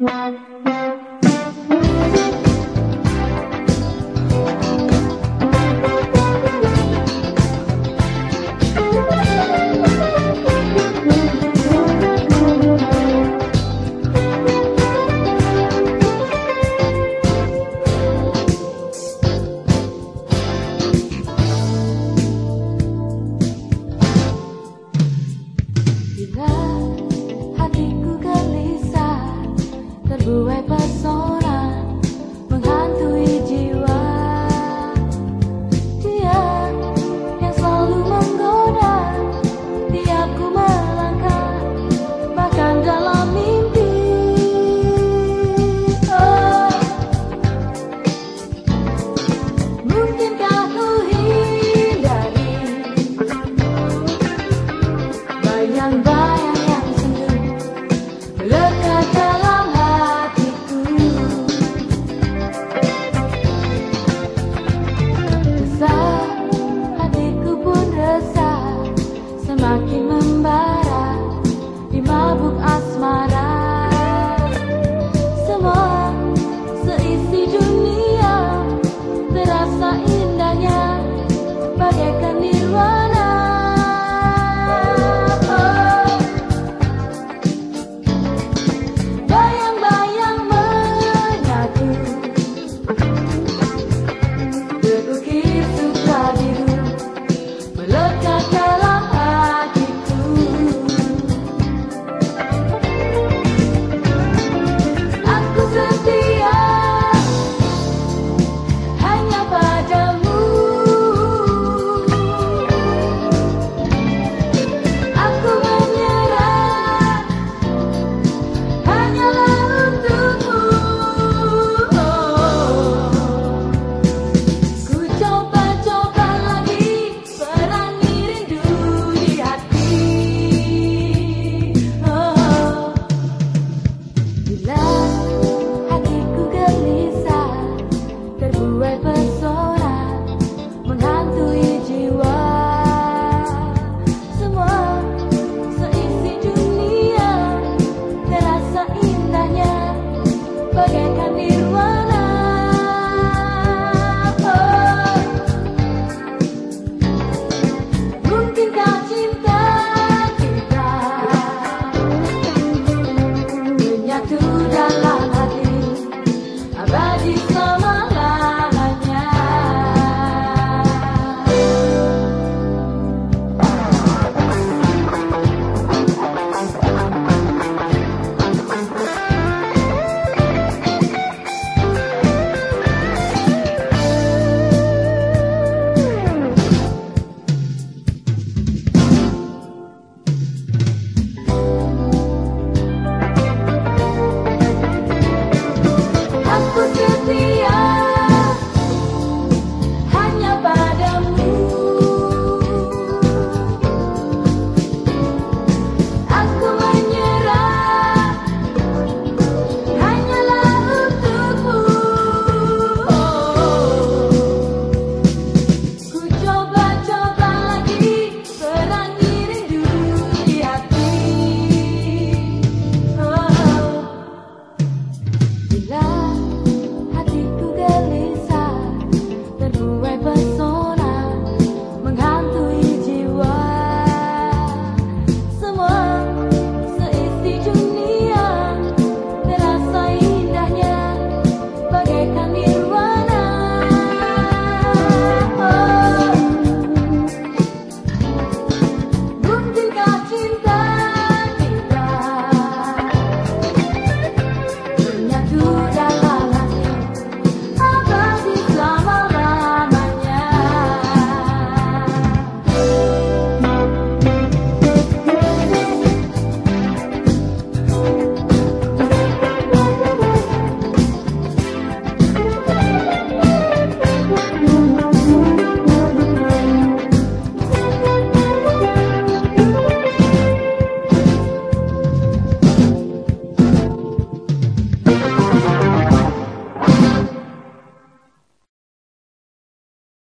love. Bagaikan